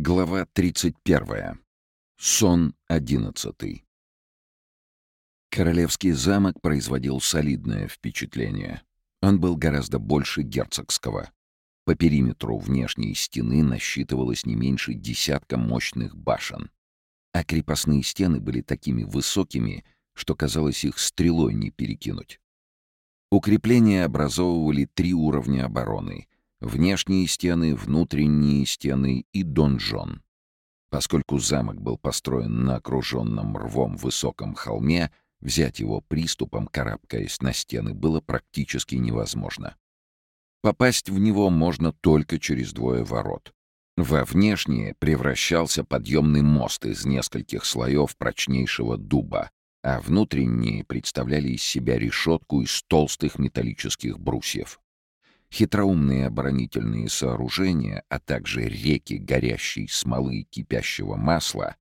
Глава 31. Сон 11. Королевский замок производил солидное впечатление. Он был гораздо больше герцогского. По периметру внешней стены насчитывалось не меньше десятка мощных башен. А крепостные стены были такими высокими, что казалось их стрелой не перекинуть. Укрепления образовывали три уровня обороны — Внешние стены, внутренние стены и донжон. Поскольку замок был построен на окруженном рвом высоком холме, взять его приступом, карабкаясь на стены, было практически невозможно. Попасть в него можно только через двое ворот. Во внешнее превращался подъемный мост из нескольких слоев прочнейшего дуба, а внутренние представляли из себя решетку из толстых металлических брусьев. Хитроумные оборонительные сооружения, а также реки горящей смолы и кипящего масла,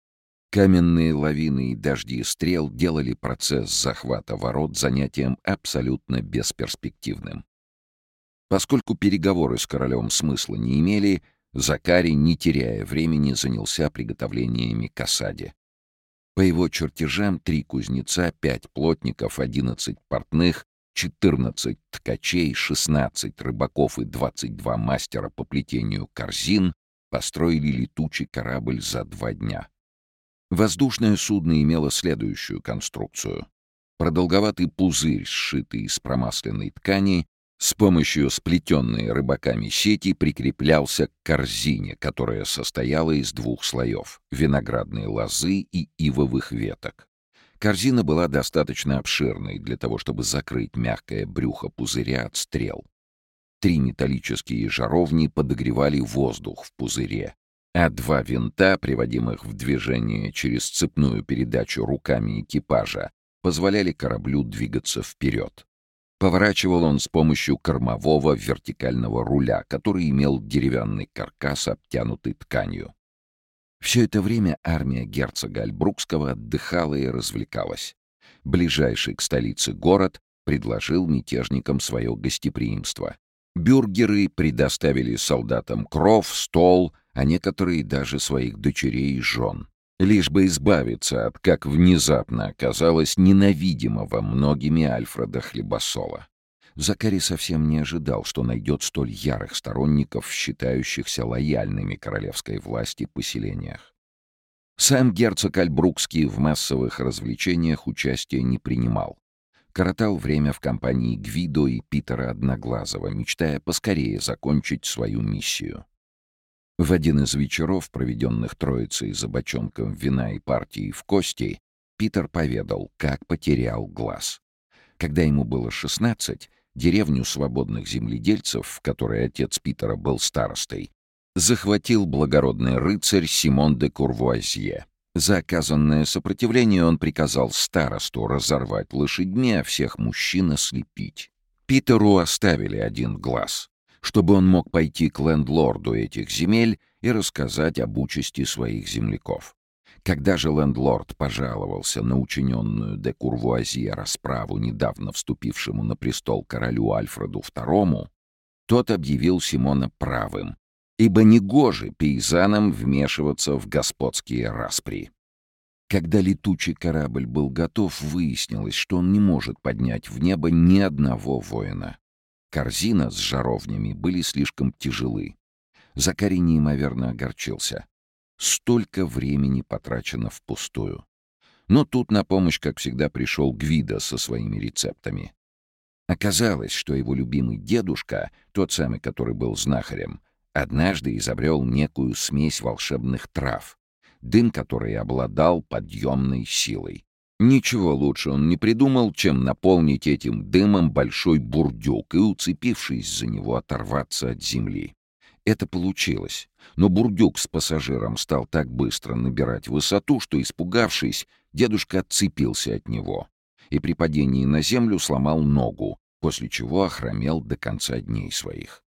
каменные лавины и дожди стрел делали процесс захвата ворот занятием абсолютно бесперспективным. Поскольку переговоры с королем смысла не имели, Закарий, не теряя времени, занялся приготовлениями к осаде. По его чертежам три кузнеца, пять плотников, одиннадцать портных 14 ткачей, 16 рыбаков и 22 мастера по плетению корзин построили летучий корабль за два дня. Воздушное судно имело следующую конструкцию. Продолговатый пузырь, сшитый из промасленной ткани, с помощью сплетенной рыбаками сети прикреплялся к корзине, которая состояла из двух слоев — виноградной лозы и ивовых веток. Корзина была достаточно обширной для того, чтобы закрыть мягкое брюхо пузыря от стрел. Три металлические жаровни подогревали воздух в пузыре, а два винта, приводимых в движение через цепную передачу руками экипажа, позволяли кораблю двигаться вперед. Поворачивал он с помощью кормового вертикального руля, который имел деревянный каркас, обтянутый тканью. Все это время армия герцога Альбрукского отдыхала и развлекалась. Ближайший к столице город предложил мятежникам свое гостеприимство. Бюргеры предоставили солдатам кров, стол, а некоторые даже своих дочерей и жен. Лишь бы избавиться от, как внезапно оказалось, ненавидимого многими Альфреда Хлебосола. Закари совсем не ожидал, что найдет столь ярых сторонников, считающихся лояльными королевской власти поселениях. Сам герцог Альбрукский в массовых развлечениях участия не принимал. Коротал время в компании Гвидо и Питера Одноглазого, мечтая поскорее закончить свою миссию. В один из вечеров, проведенных троицей за бочонком вина и партией в кости, Питер поведал, как потерял глаз. Когда ему было шестнадцать, деревню свободных земледельцев, в которой отец Питера был старостой, захватил благородный рыцарь Симон де Курвуазье. За оказанное сопротивление он приказал старосту разорвать лошадьми, а всех мужчин ослепить. Питеру оставили один глаз, чтобы он мог пойти к лендлорду этих земель и рассказать об участи своих земляков. Когда же лендлорд пожаловался на учиненную де Курвуазье расправу недавно вступившему на престол королю Альфреду II, тот объявил Симона правым, ибо негоже пейзанам вмешиваться в господские распри. Когда летучий корабль был готов, выяснилось, что он не может поднять в небо ни одного воина. Корзина с жаровнями были слишком тяжелы. Закарий неимоверно огорчился. Столько времени потрачено впустую. Но тут на помощь, как всегда, пришел Гвида со своими рецептами. Оказалось, что его любимый дедушка, тот самый, который был знахарем, однажды изобрел некую смесь волшебных трав, дым которой обладал подъемной силой. Ничего лучше он не придумал, чем наполнить этим дымом большой бурдюк и, уцепившись за него, оторваться от земли. Это получилось, но бурдюк с пассажиром стал так быстро набирать высоту, что, испугавшись, дедушка отцепился от него и при падении на землю сломал ногу, после чего охромел до конца дней своих.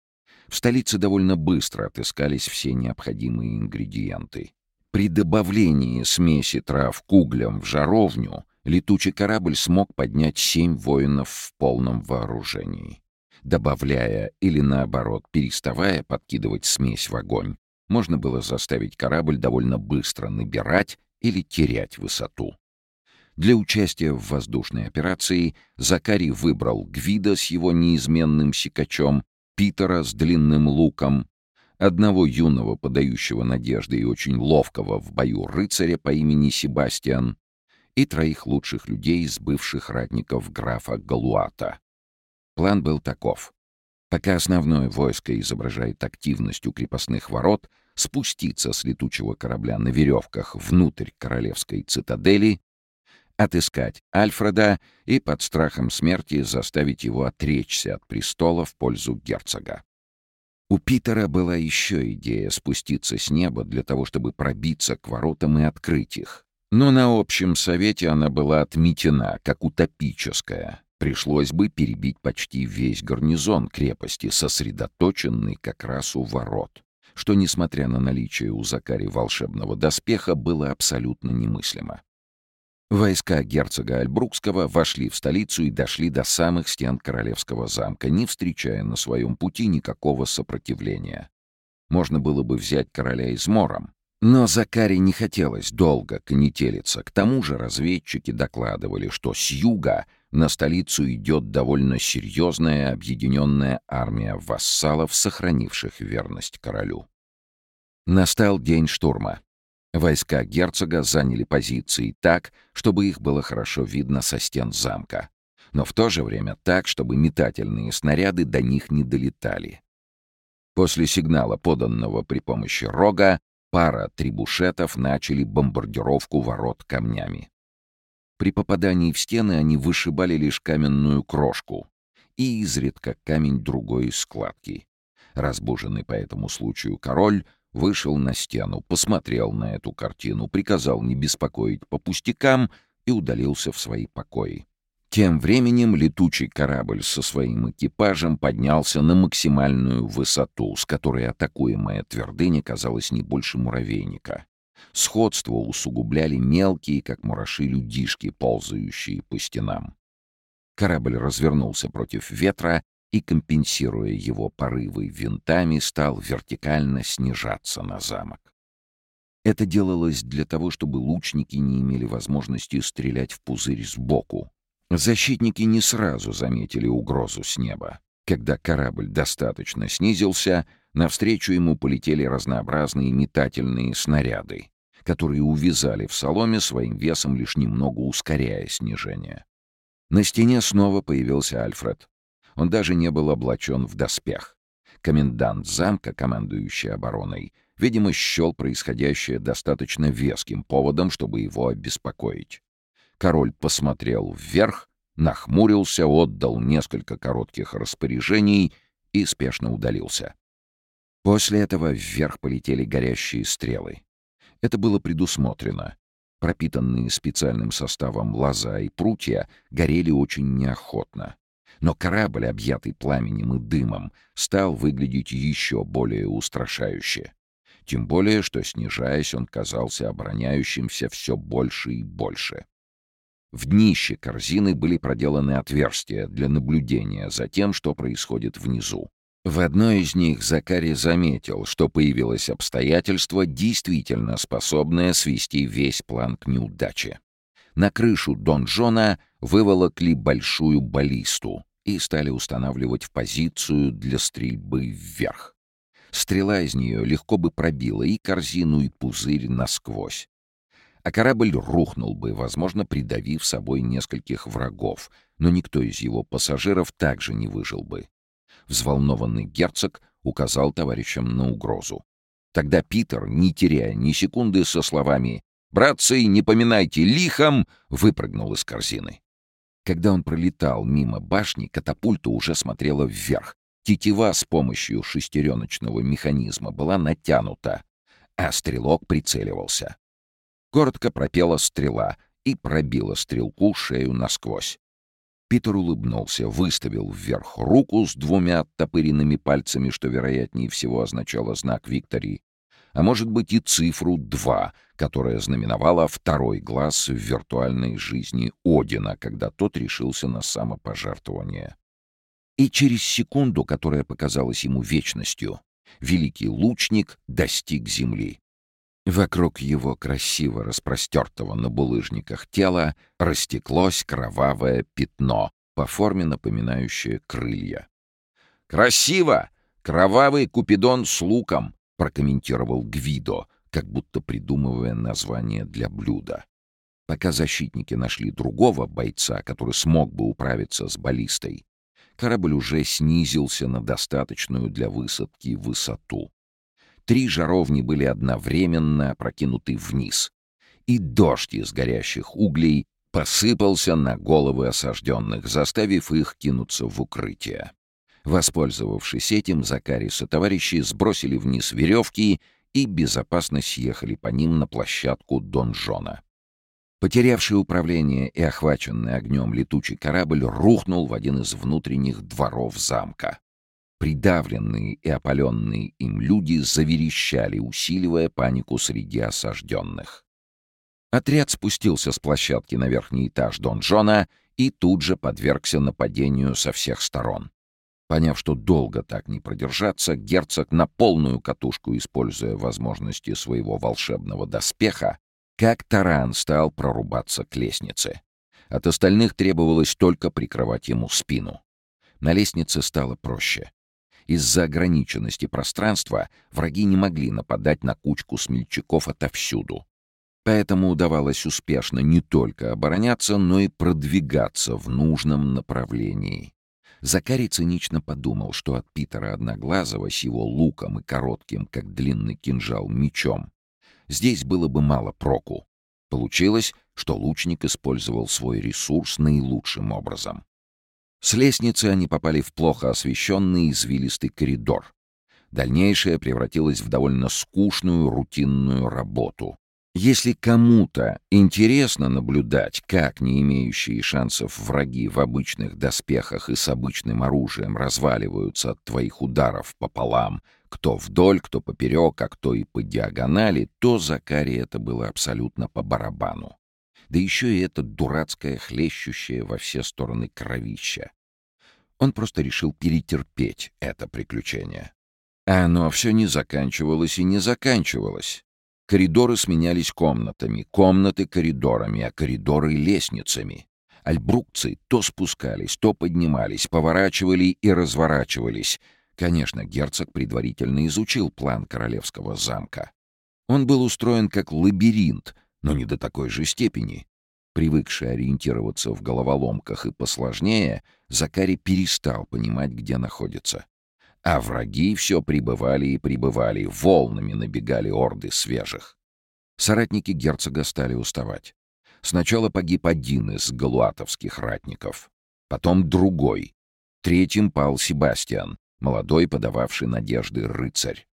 В столице довольно быстро отыскались все необходимые ингредиенты. При добавлении смеси трав к углям в жаровню летучий корабль смог поднять семь воинов в полном вооружении добавляя или наоборот переставая подкидывать смесь в огонь, можно было заставить корабль довольно быстро набирать или терять высоту. Для участия в воздушной операции Закарий выбрал Гвида с его неизменным сикачом, Питера с длинным луком, одного юного, подающего надежды и очень ловкого в бою рыцаря по имени Себастьян и троих лучших людей из бывших ратников графа Галуата. План был таков. Пока основное войско изображает активность у крепостных ворот, спуститься с летучего корабля на веревках внутрь королевской цитадели, отыскать Альфреда и под страхом смерти заставить его отречься от престола в пользу герцога. У Питера была еще идея спуститься с неба для того, чтобы пробиться к воротам и открыть их. Но на общем совете она была отметена как утопическая, Пришлось бы перебить почти весь гарнизон крепости, сосредоточенный как раз у ворот, что, несмотря на наличие у Закари волшебного доспеха, было абсолютно немыслимо. Войска герцога Альбрукского вошли в столицу и дошли до самых стен королевского замка, не встречая на своем пути никакого сопротивления. Можно было бы взять короля измором, но Закари не хотелось долго конетелиться. К тому же разведчики докладывали, что с юга на столицу идет довольно серьезная объединенная армия вассалов, сохранивших верность королю. Настал день штурма. Войска герцога заняли позиции так, чтобы их было хорошо видно со стен замка, но в то же время так, чтобы метательные снаряды до них не долетали. После сигнала, поданного при помощи рога, пара трибушетов начали бомбардировку ворот камнями. При попадании в стены они вышибали лишь каменную крошку и изредка камень другой складки. Разбуженный по этому случаю король вышел на стену, посмотрел на эту картину, приказал не беспокоить по пустякам и удалился в свои покои. Тем временем летучий корабль со своим экипажем поднялся на максимальную высоту, с которой атакуемая твердыня казалась не больше муравейника. Сходство усугубляли мелкие, как мураши, людишки, ползающие по стенам. Корабль развернулся против ветра и, компенсируя его порывы винтами, стал вертикально снижаться на замок. Это делалось для того, чтобы лучники не имели возможности стрелять в пузырь сбоку, Защитники не сразу заметили угрозу с неба. Когда корабль достаточно снизился, навстречу ему полетели разнообразные метательные снаряды, которые увязали в соломе своим весом лишь немного ускоряя снижение. На стене снова появился Альфред. Он даже не был облачен в доспех. Комендант замка, командующий обороной, видимо, счел происходящее достаточно веским поводом, чтобы его обеспокоить. Король посмотрел вверх, нахмурился, отдал несколько коротких распоряжений и спешно удалился. После этого вверх полетели горящие стрелы. Это было предусмотрено. Пропитанные специальным составом лоза и прутья горели очень неохотно. Но корабль, объятый пламенем и дымом, стал выглядеть еще более устрашающе. Тем более, что, снижаясь, он казался обороняющимся все больше и больше. В днище корзины были проделаны отверстия для наблюдения за тем, что происходит внизу. В одной из них Закари заметил, что появилось обстоятельство, действительно способное свести весь план к неудаче. На крышу донжона выволокли большую баллисту и стали устанавливать в позицию для стрельбы вверх. Стрела из нее легко бы пробила и корзину, и пузырь насквозь а корабль рухнул бы, возможно, придавив собой нескольких врагов, но никто из его пассажиров также не выжил бы. Взволнованный герцог указал товарищам на угрозу. Тогда Питер, не теряя ни секунды, со словами «Братцы, не поминайте лихом!» выпрыгнул из корзины. Когда он пролетал мимо башни, катапульта уже смотрела вверх. Тетива с помощью шестереночного механизма была натянута, а стрелок прицеливался. Коротко пропела стрела и пробила стрелку шею насквозь. Питер улыбнулся, выставил вверх руку с двумя оттопыренными пальцами, что, вероятнее всего, означало знак Виктории, а может быть и цифру 2, которая знаменовала второй глаз в виртуальной жизни Одина, когда тот решился на самопожертвование. И через секунду, которая показалась ему вечностью, Великий лучник достиг земли. Вокруг его красиво распростертого на булыжниках тела растеклось кровавое пятно, по форме напоминающее крылья. «Красиво! Кровавый купидон с луком!» — прокомментировал Гвидо, как будто придумывая название для блюда. Пока защитники нашли другого бойца, который смог бы управиться с баллистой, корабль уже снизился на достаточную для высадки высоту. Три жаровни были одновременно опрокинуты вниз, и дождь из горящих углей посыпался на головы осажденных, заставив их кинуться в укрытие. Воспользовавшись этим, Закарис и товарищи сбросили вниз веревки и безопасно съехали по ним на площадку донжона. Потерявший управление и охваченный огнем летучий корабль рухнул в один из внутренних дворов замка. Придавленные и опаленные им люди заверещали, усиливая панику среди осажденных. Отряд спустился с площадки на верхний этаж донжона и тут же подвергся нападению со всех сторон. Поняв, что долго так не продержаться, герцог на полную катушку, используя возможности своего волшебного доспеха, как таран стал прорубаться к лестнице. От остальных требовалось только прикрывать ему спину. На лестнице стало проще. Из-за ограниченности пространства враги не могли нападать на кучку смельчаков отовсюду. Поэтому удавалось успешно не только обороняться, но и продвигаться в нужном направлении. Закарий цинично подумал, что от Питера Одноглазого с его луком и коротким, как длинный кинжал, мечом здесь было бы мало проку. Получилось, что лучник использовал свой ресурс наилучшим образом. С лестницы они попали в плохо освещенный извилистый коридор. Дальнейшее превратилось в довольно скучную рутинную работу. Если кому-то интересно наблюдать, как не имеющие шансов враги в обычных доспехах и с обычным оружием разваливаются от твоих ударов пополам, кто вдоль, кто поперек, а кто и по диагонали, то Закаре это было абсолютно по барабану. Да еще и это дурацкое, хлещущее во все стороны кровища. Он просто решил перетерпеть это приключение. А оно все не заканчивалось и не заканчивалось. Коридоры сменялись комнатами, комнаты — коридорами, а коридоры — лестницами. Альбрукцы то спускались, то поднимались, поворачивали и разворачивались. Конечно, герцог предварительно изучил план королевского замка. Он был устроен как лабиринт, но не до такой же степени. Привыкший ориентироваться в головоломках и посложнее, Закари перестал понимать, где находится. А враги все прибывали и прибывали, волнами набегали орды свежих. Соратники герцога стали уставать. Сначала погиб один из галуатовских ратников, потом другой. Третьим пал Себастьян, молодой, подававший надежды рыцарь.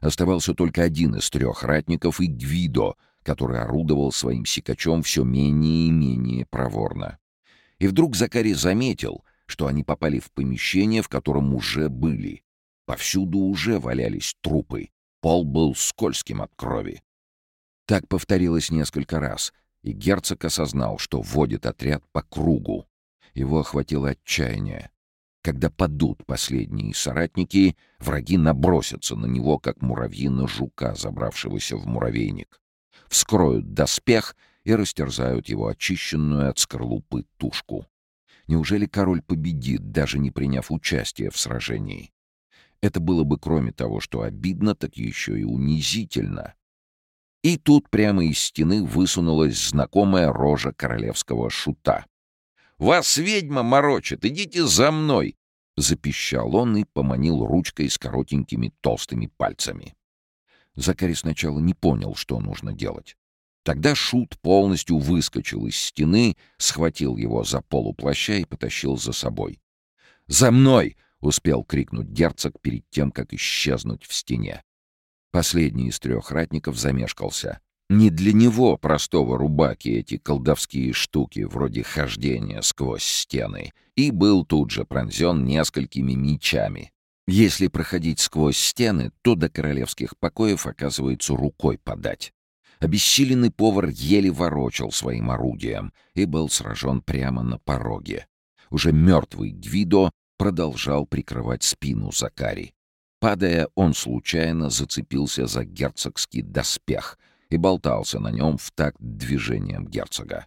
Оставался только один из трех ратников и Гвидо, который орудовал своим сикачом все менее и менее проворно. И вдруг Закари заметил, что они попали в помещение, в котором уже были. Повсюду уже валялись трупы. Пол был скользким от крови. Так повторилось несколько раз, и герцог осознал, что вводит отряд по кругу. Его охватило отчаяние. Когда падут последние соратники, враги набросятся на него, как муравьи на жука, забравшегося в муравейник вскроют доспех и растерзают его очищенную от скорлупы тушку. Неужели король победит, даже не приняв участие в сражении? Это было бы, кроме того, что обидно, так еще и унизительно. И тут прямо из стены высунулась знакомая рожа королевского шута. «Вас ведьма морочит! Идите за мной!» — запищал он и поманил ручкой с коротенькими толстыми пальцами. Закари сначала не понял, что нужно делать. Тогда Шут полностью выскочил из стены, схватил его за полуплаща и потащил за собой. «За мной!» — успел крикнуть герцог перед тем, как исчезнуть в стене. Последний из трех ратников замешкался. Не для него, простого рубаки, эти колдовские штуки, вроде хождения сквозь стены, и был тут же пронзен несколькими мечами, если проходить сквозь стены, то до королевских покоев оказывается рукой подать. Обессиленный повар еле ворочал своим орудием и был сражен прямо на пороге. Уже мертвый Гвидо продолжал прикрывать спину Закари. Падая, он случайно зацепился за герцогский доспех и болтался на нем в такт движением герцога.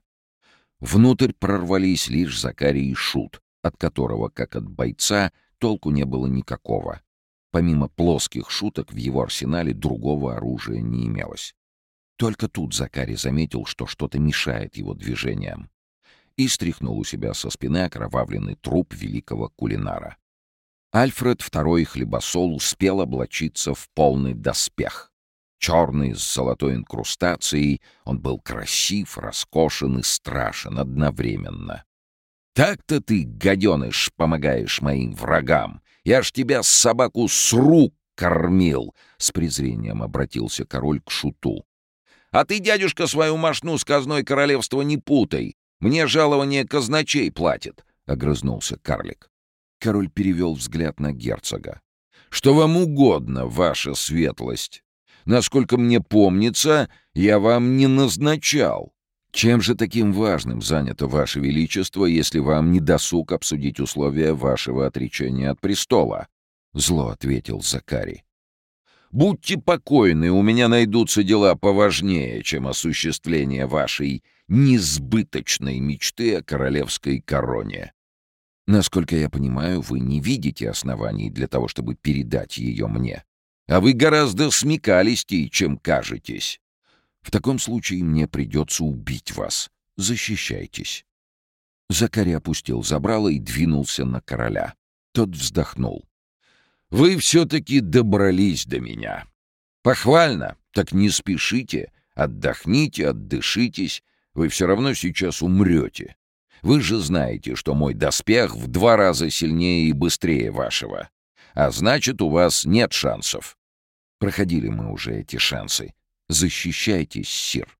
Внутрь прорвались лишь Закарий и Шут, от которого, как от бойца, толку не было никакого. Помимо плоских шуток в его арсенале другого оружия не имелось. Только тут Закарий заметил, что что-то мешает его движениям, и стряхнул у себя со спины окровавленный труп великого кулинара. Альфред II хлебосол успел облачиться в полный доспех. Черный, с золотой инкрустацией, он был красив, роскошен и страшен одновременно. «Так-то ты, гаденыш, помогаешь моим врагам! Я ж тебя, собаку, с рук кормил!» — с презрением обратился король к шуту. «А ты, дядюшка, свою машну с казной королевства не путай! Мне жалование казначей платит!» — огрызнулся карлик. Король перевел взгляд на герцога. «Что вам угодно, ваша светлость? Насколько мне помнится, я вам не назначал. Чем же таким важным занято ваше величество, если вам не досуг обсудить условия вашего отречения от престола?» Зло ответил Закари. «Будьте покойны, у меня найдутся дела поважнее, чем осуществление вашей несбыточной мечты о королевской короне. Насколько я понимаю, вы не видите оснований для того, чтобы передать ее мне. А вы гораздо смекалистей, чем кажетесь. В таком случае мне придется убить вас. Защищайтесь». Закари опустил забрало и двинулся на короля. Тот вздохнул. «Вы все-таки добрались до меня. Похвально, так не спешите, отдохните, отдышитесь. Вы все равно сейчас умрете. Вы же знаете, что мой доспех в два раза сильнее и быстрее вашего. А значит, у вас нет шансов. Проходили мы уже эти шансы. Защищайтесь, сир.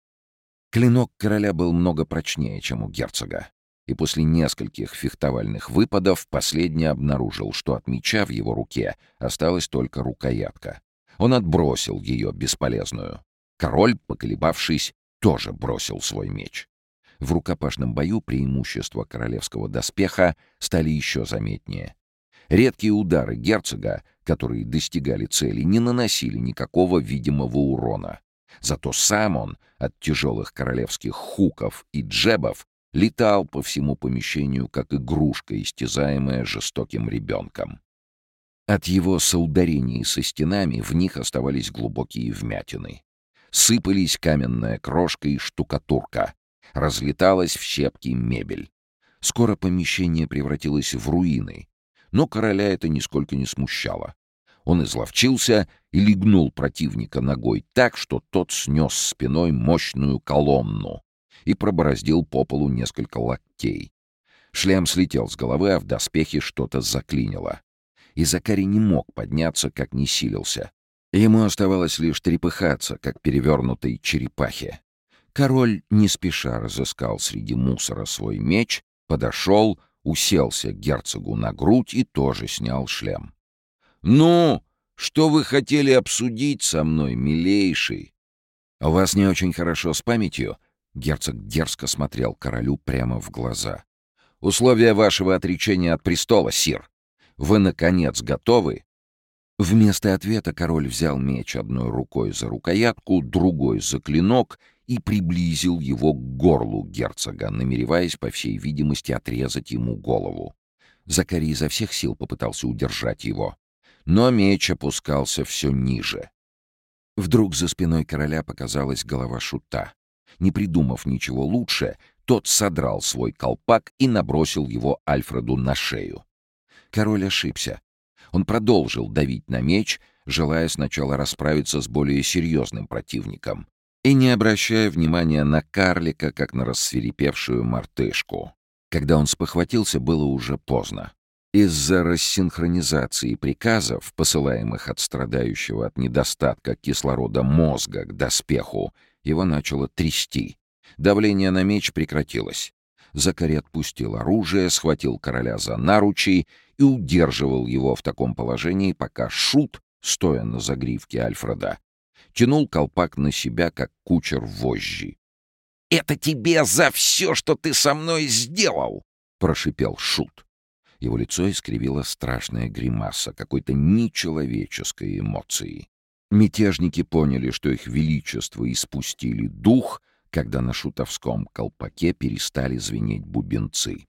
Клинок короля был много прочнее, чем у герцога. И после нескольких фехтовальных выпадов последний обнаружил, что от меча в его руке осталась только рукоятка. Он отбросил ее бесполезную. Король, поколебавшись, тоже бросил свой меч. В рукопашном бою преимущества королевского доспеха стали еще заметнее. Редкие удары герцога, которые достигали цели, не наносили никакого видимого урона. Зато сам он от тяжелых королевских хуков и джебов летал по всему помещению, как игрушка, истязаемая жестоким ребенком. От его соударений со стенами в них оставались глубокие вмятины. Сыпались каменная крошка и штукатурка, разлеталась в щепки мебель. Скоро помещение превратилось в руины, но короля это нисколько не смущало. Он изловчился и легнул противника ногой так, что тот снес спиной мощную колонну и пробороздил по полу несколько локтей. Шлем слетел с головы, а в доспехе что-то заклинило. И Закари не мог подняться, как не силился. Ему оставалось лишь трепыхаться, как перевернутой черепахе. Король не спеша разыскал среди мусора свой меч, подошел, уселся герцогу на грудь и тоже снял шлем. «Ну, что вы хотели обсудить со мной, милейший?» «У вас не очень хорошо с памятью?» Герцог дерзко смотрел королю прямо в глаза. «Условия вашего отречения от престола, сир. Вы, наконец, готовы?» Вместо ответа король взял меч одной рукой за рукоятку, другой за клинок и приблизил его к горлу герцога, намереваясь, по всей видимости, отрезать ему голову. Закари изо всех сил попытался удержать его, но меч опускался все ниже. Вдруг за спиной короля показалась голова шута. Не придумав ничего лучше, тот содрал свой колпак и набросил его Альфреду на шею. Король ошибся. Он продолжил давить на меч, желая сначала расправиться с более серьезным противником, и не обращая внимания на карлика, как на рассверепевшую мартышку. Когда он спохватился, было уже поздно. Из-за рассинхронизации приказов, посылаемых от страдающего от недостатка кислорода мозга к доспеху, его начало трясти. Давление на меч прекратилось. Закари отпустил оружие, схватил короля за наручи и удерживал его в таком положении, пока Шут, стоя на загривке Альфреда, тянул колпак на себя, как кучер вожжи. «Это тебе за все, что ты со мной сделал!» — прошипел Шут. Его лицо искривило страшная гримаса какой-то нечеловеческой эмоции. Мятежники поняли, что их величество испустили дух, когда на шутовском колпаке перестали звенеть бубенцы.